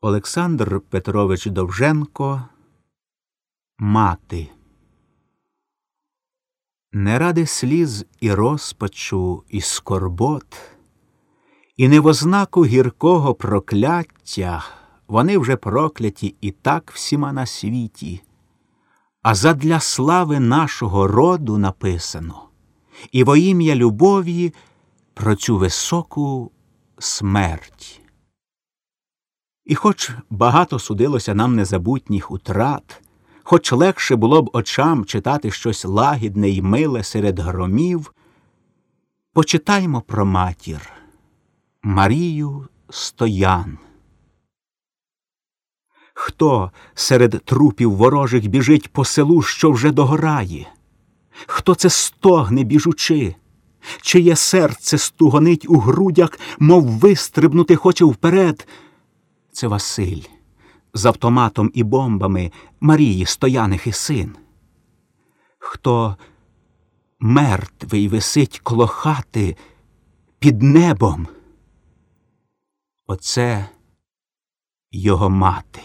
Олександр Петрович Довженко Мати. Не ради сліз і розпачу, і скорбот, і не в ознаку гіркого прокляття вони вже прокляті і так всіма на світі, а задля слави нашого роду написано, і во ім'я любові про цю високу смерть. І хоч багато судилося нам незабутніх утрат, хоч легше було б очам читати щось лагідне й миле серед громів, почитаймо про матір Марію Стоян. Хто серед трупів ворожих біжить по селу, що вже догорає? Хто це стогне, біжучи? Чиє серце стугонить у грудях, мов вистрибнути хоче вперед? Це Василь з автоматом і бомбами Марії Стояних і син. Хто мертвий висить коло хати під небом? Оце його мати.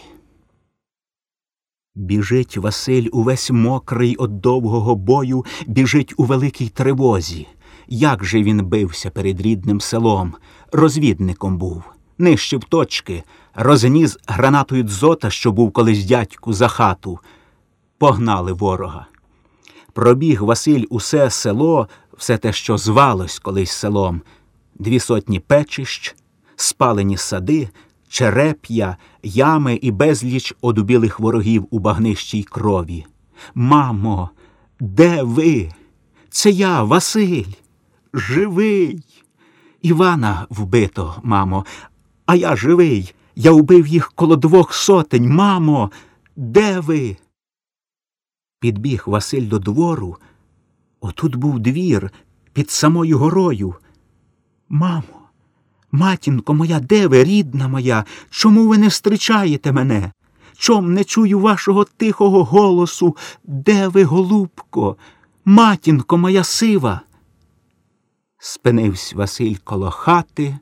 Біжить Василь увесь мокрий од довгого бою, біжить у великій тривозі. Як же він бився перед рідним селом, розвідником був, нищив точки, розніс гранатою дзота, що був колись дядьку за хату. Погнали ворога. Пробіг Василь усе село, все те, що звалось колись селом, дві сотні печищ, спалені сади, череп'я, ями і безліч одубілих ворогів у багнищій крові. Мамо, де ви? Це я, Василь, живий. Івана вбито, мамо, а я живий. Я убив їх коло двох сотень. Мамо, де ви? Підбіг Василь до двору. Отут був двір під самою горою. Мамо, матінко моя, де ви, рідна моя? Чому ви не зустрічаєте мене? Чом не чую вашого тихого голосу? Де ви, голубко, матінко моя сива? Спинився Василь коло хати,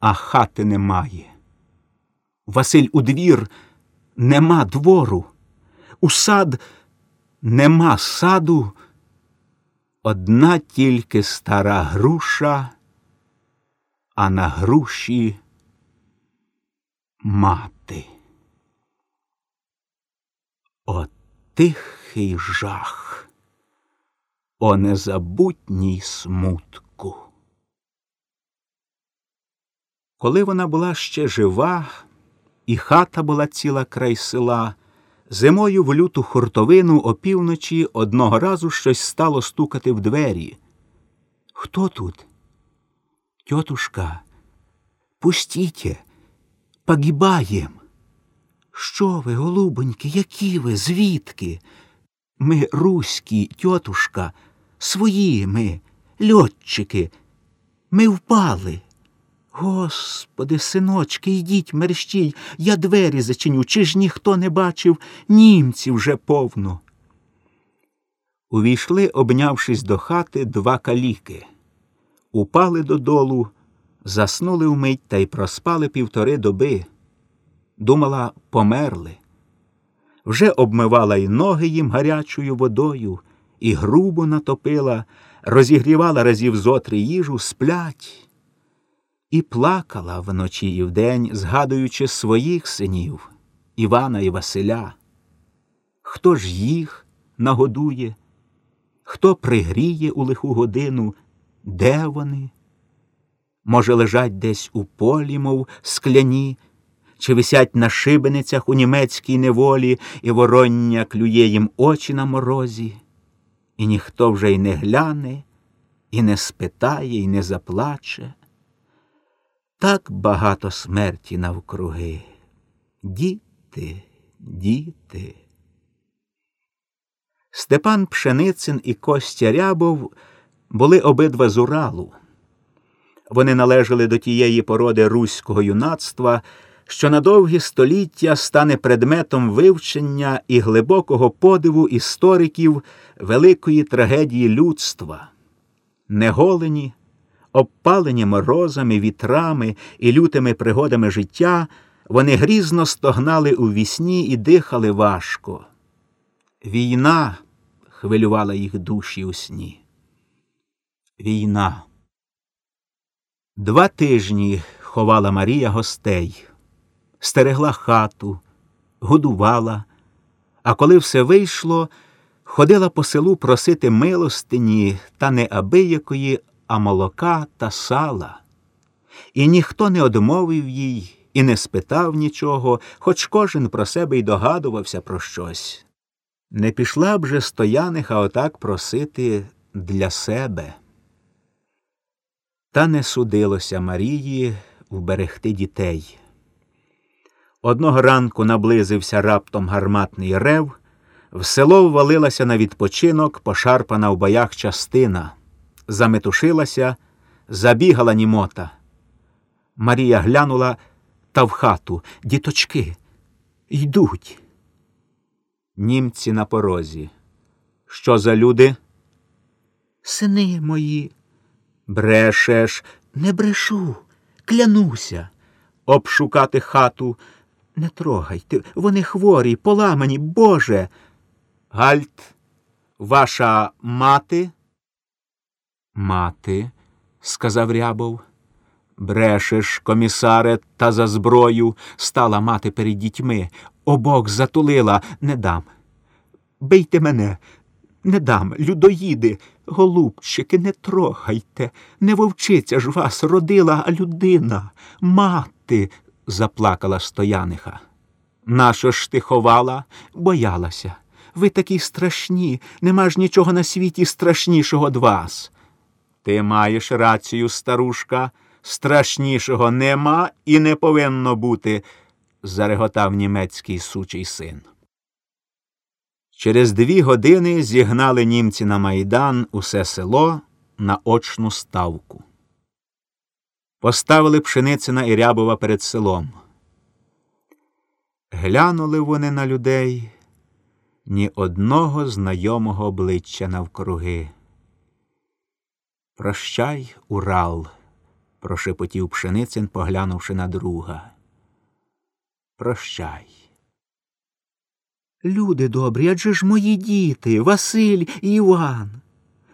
а хати немає. Василь у двір нема двору, у сад нема саду, одна тільки стара груша, а на груші мати. О тихий жах, о незабутній смутку. Коли вона була ще жива, і хата була ціла край села. Зимою в люту хуртовину опівночі одного разу щось стало стукати в двері. Хто тут? Тьотушка, пустіть, погибаєм. Що ви, голубоньки, які ви, звідки? Ми руські, тьотушка, свої ми, льотчики. Ми впали. Господи, синочки, йдіть, мерщій, я двері зачиню, чи ж ніхто не бачив німців вже повно. Увійшли, обнявшись до хати, два каліки. Упали додолу, заснули вмить та й проспали півтори доби. Думала, померли. Вже обмивала й ноги їм гарячою водою, і грубо натопила, розігрівала разів зотри їжу, сплять і плакала вночі і вдень, згадуючи своїх синів Івана і Василя. Хто ж їх нагодує, хто пригріє у лиху годину, де вони? Може, лежать десь у полі, мов скляні, чи висять на шибеницях у німецькій неволі, і вороння клює їм очі на морозі, і ніхто вже й не гляне, і не спитає, і не заплаче так багато смерті навкруги. Діти, діти. Степан Пшеницин і Костя Рябов були обидва з Уралу. Вони належали до тієї породи руського юнацтва, що на довгі століття стане предметом вивчення і глибокого подиву істориків великої трагедії людства, неголені, обпалені морозами, вітрами і лютими пригодами життя, Вони грізно стогнали у вісні і дихали важко. Війна хвилювала їх душі у сні. Війна. Два тижні ховала Марія гостей, стерегла хату, годувала, а коли все вийшло, ходила по селу просити милостині та не абиякої, а молока та сала. І ніхто не одмовив їй і не спитав нічого, хоч кожен про себе й догадувався про щось. Не пішла б же стояниха отак просити для себе. Та не судилося Марії вберегти дітей. Одного ранку наблизився раптом гарматний рев, в село ввалилася на відпочинок пошарпана в боях частина, заметушилася, забігала німота. Марія глянула та в хату діточки йдуть. Німці на порозі. Що за люди? Сини мої. Брешеш, не брешу, клянуся. Обшукати хату. Не трогайте, вони хворі, поламані, Боже. Гальт, ваша мати? Мати, сказав рябов. Брешеш, комісаре, та за зброю стала мати перед дітьми. Обох затулила, не дам. Бийте мене, не дам, людоїди, голубчики, не трогайте, не вовчиця ж вас родила, а людина, мати, заплакала стояниха. Нащо ж ти ховала? Боялася. Ви такі страшні, нема ж нічого на світі страшнішого од вас. Ти маєш рацію, старушка, страшнішого нема і не повинно бути, зареготав німецький сучий син. Через дві години зігнали німці на майдан усе село на очну ставку. Поставили Пшеницина і Рябова перед селом. Глянули вони на людей ні одного знайомого обличчя навкруги. Прощай, Урал, прошепотів Пшеницин, поглянувши на друга. Прощай. Люди добрі, адже ж мої діти, Василь і Іван.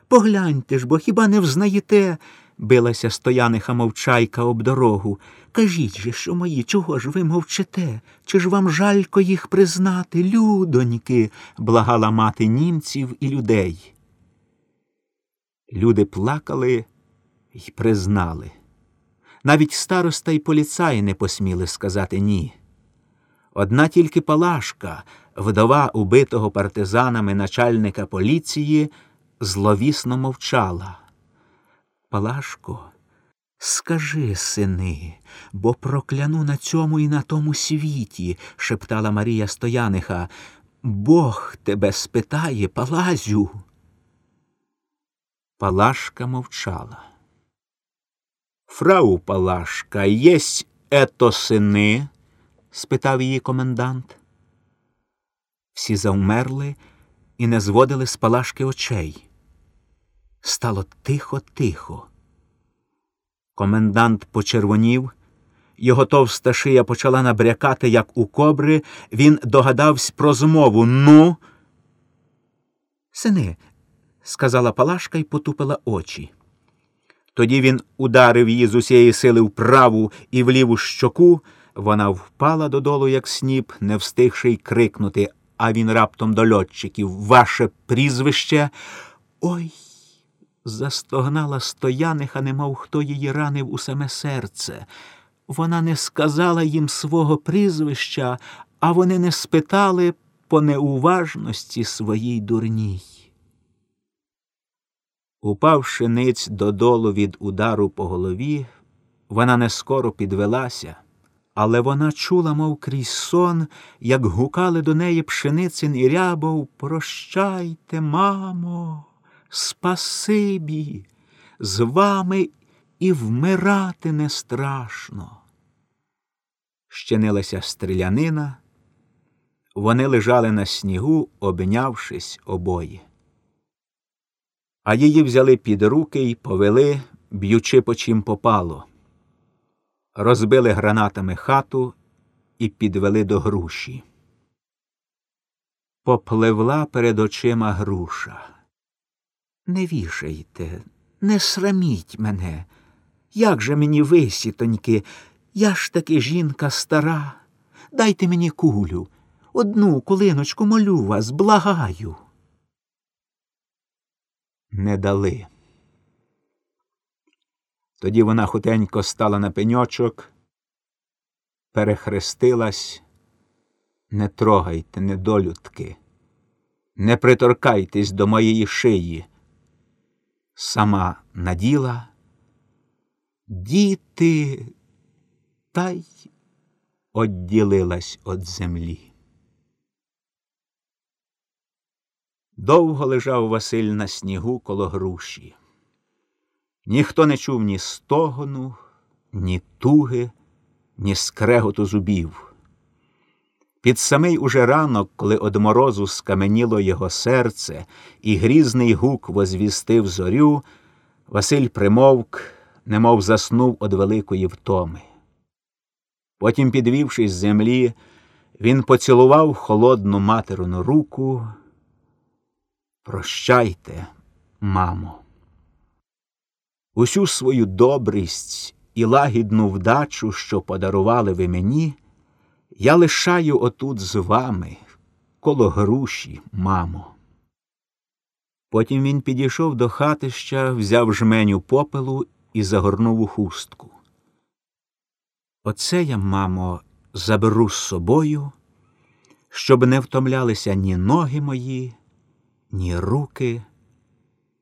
Погляньте ж, бо хіба не взнаєте? билася стояниха мовчайка об дорогу. Кажіть же, що мої, чого ж ви мовчите? Чи ж вам жалько їх признати, людоньки? благала мати німців і людей. Люди плакали й признали. Навіть староста й поліцаї не посміли сказати ні. Одна тільки Палашка, вдова убитого партизанами начальника поліції, зловісно мовчала. Палашко, скажи, сини, бо прокляну на цьому і на тому світі, шептала Марія Стояниха. Бог тебе спитає, Палазю. Палашка мовчала. Фрау Палашка, єсть ето сини? спитав її комендант. Всі завмерли і не зводили з Палашки очей. Стало тихо, тихо. Комендант почервонів, його товста шия почала набрякати, як у кобри, він догадався про змову. Ну. Сини, сказала Палашка і потупила очі. Тоді він ударив її з усієї сили в праву і в ліву щоку. Вона впала додолу, як сніп, не встигши й крикнути, а він раптом до льотчиків Ваше прізвище. Ой. Застогнала стояниха, немов хто її ранив у саме серце. Вона не сказала їм свого прізвища, а вони не спитали по неуважності своїй дурній. Упавши ниць додолу від удару по голові, вона не скоро підвелася, але вона чула, мов крізь сон, як гукали до неї пшеницин і рябов Прощайте, мамо, спасибі, з вами і вмирати не страшно. Щинилася стрілянина, вони лежали на снігу, обнявшись обоє а її взяли під руки й повели, б'ючи по чим попало. Розбили гранатами хату і підвели до груші. Попливла перед очима груша. Не вішайте, не сраміть мене. Як же мені висітоньки, я ж таки жінка стара. Дайте мені кулю, одну кулиночку молю вас, благаю. Не дали. Тоді вона хутенько стала на пеньочок, перехрестилась. Не трогайте, недолюдки, не приторкайтесь до моєї шиї. Сама наділа, діти, та й одділилась від землі. Довго лежав Василь на снігу коло груші. Ніхто не чув ні стогону, ні туги, ні скреготу зубів. Під самий уже ранок, коли од морозу скаменіло його серце, і грізний гук возвістив зорю, Василь примовк, немов заснув од великої втоми. Потім, підвівшись з землі, він поцілував холодну материну руку. Прощайте, мамо. Усю свою добрість і лагідну вдачу, що подарували ви мені, я лишаю отут з вами, коло груші, мамо. Потім він підійшов до хатища, взяв жменю попелу і загорнув у хустку. Оце я, мамо, заберу з собою, щоб не втомлялися ні ноги мої, ні руки,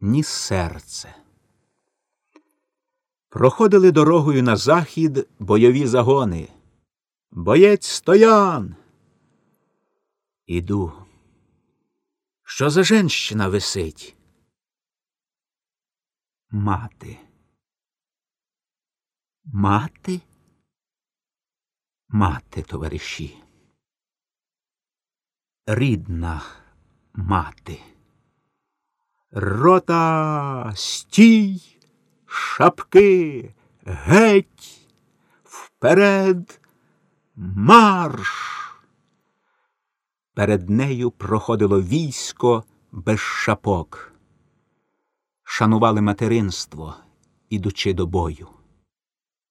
ні серце. Проходили дорогою на захід бойові загони. Боєць стоян. Іду. Що за женщина висить? Мати. Мати? Мати, товариші. Рідна мати. Рота стій шапки геть, вперед марш. Перед нею проходило військо без шапок. Шанували материнство, ідучи до бою.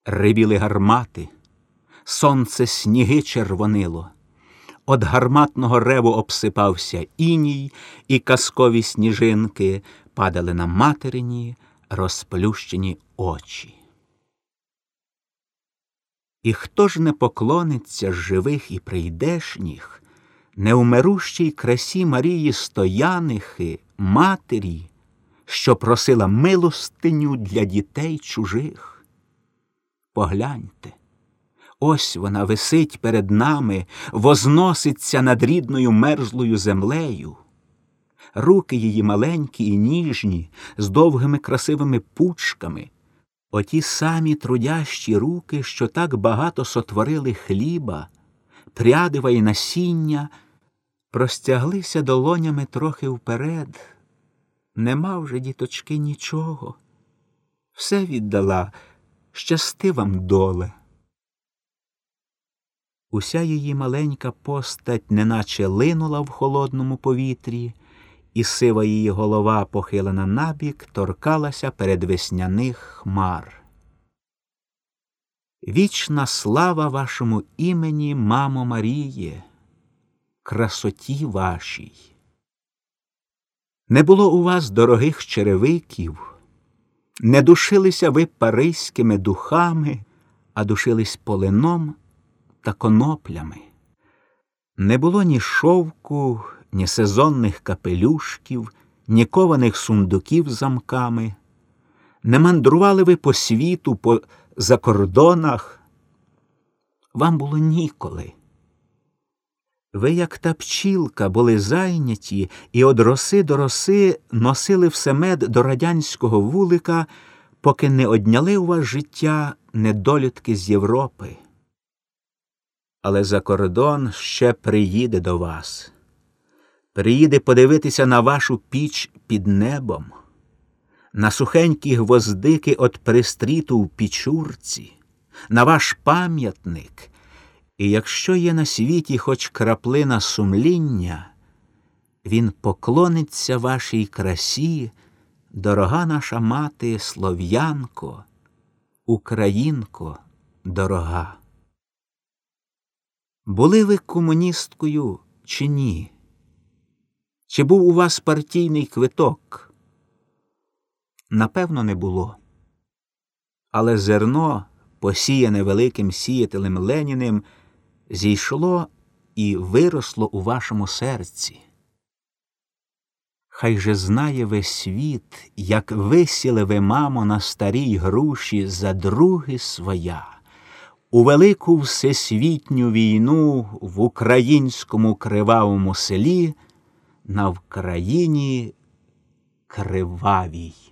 Рибіли гармати, сонце сніги червонило. От гарматного реву обсипався іній, і казкові сніжинки падали на материні, розплющені очі. І хто ж не поклониться живих і прийдешніх, неумирущій красі Марії Стоянихи, матері, що просила милостиню для дітей чужих? Погляньте, ось вона висить перед нами, возноситься над рідною мерзлою землею руки її маленькі і ніжні, з довгими красивими пучками, оті самі трудящі руки, що так багато сотворили хліба, прядива й насіння, простяглися долонями трохи вперед. Нема вже, діточки, нічого. Все віддала, щасти вам доле. Уся її маленька постать неначе линула в холодному повітрі і сива її голова, похилена набік, торкалася перед весняних хмар. Вічна слава вашому імені, мамо Маріє, красоті вашій. Не було у вас дорогих черевиків, не душилися ви паризькими духами, а душились полином та коноплями. Не було ні шовку, ні сезонних капелюшків, ні кованих сундуків з замками. Не мандрували ви по світу, по закордонах. Вам було ніколи. Ви, як та пчілка, були зайняті і од роси до роси носили все мед до радянського вулика, поки не одняли у вас життя недолюдки з Європи. Але за кордон ще приїде до вас приїде подивитися на вашу піч під небом, на сухенькі гвоздики от пристріту в пічурці, на ваш пам'ятник І якщо є на світі хоч краплина сумління, він поклониться вашій красі, дорога наша мати, слов'янко, українко дорога. Були ви комуністкою чи ні? Чи був у вас партійний квиток? Напевно, не було. Але зерно, посіяне великим сіятелем Леніним, зійшло і виросло у вашому серці. Хай же знає весь світ, як висіли ви, мамо, на старій груші за други своя, у велику всесвітню війну в українському кривавому селі на Вкраїні кривавій.